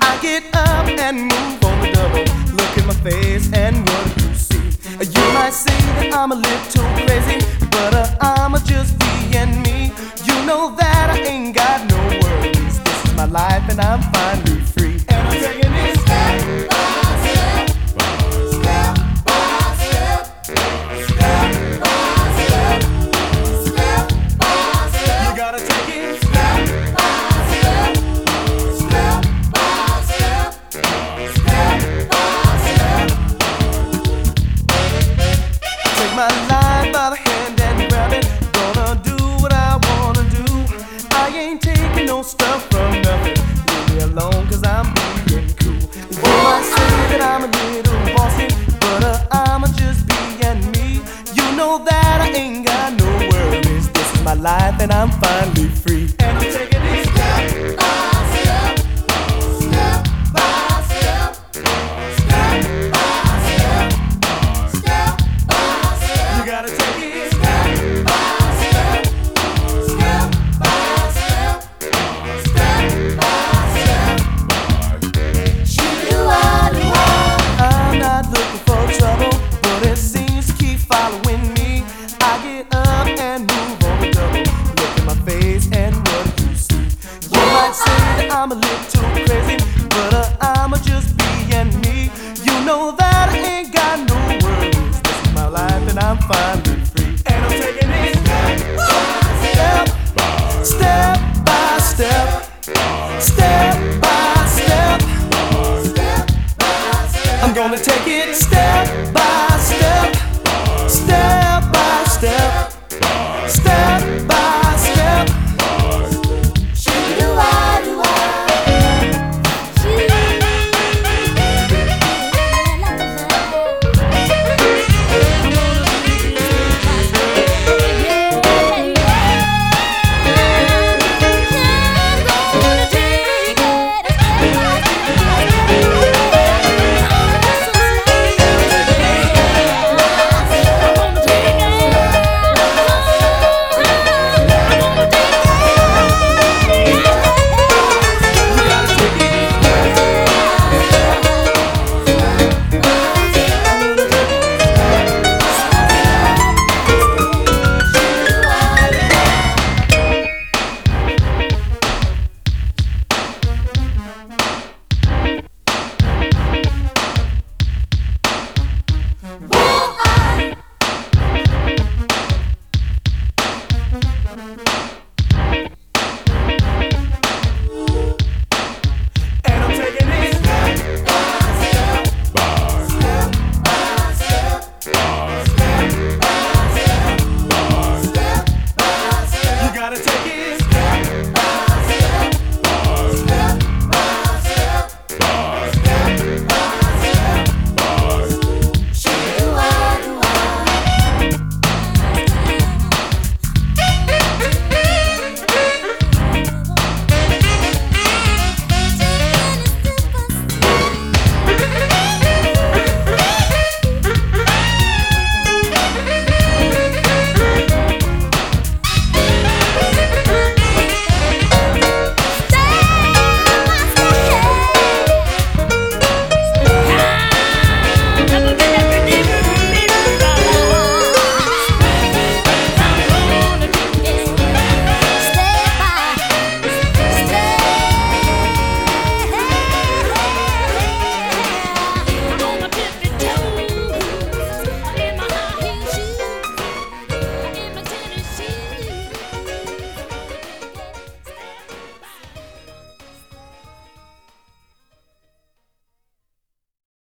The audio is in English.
I get up and move on the double. Look at my face and what do you see? You might say that I'm a little crazy, but uh, I'm a just my life by the hand and grab it. Gonna do what I wanna do. I ain't taking no stuff from nothing. Leave me I'm being cool. Might say that I'm a little bossy, but uh, I'm just me. You know that I ain't got no worries. This is my life and I'm finally gonna take it. Step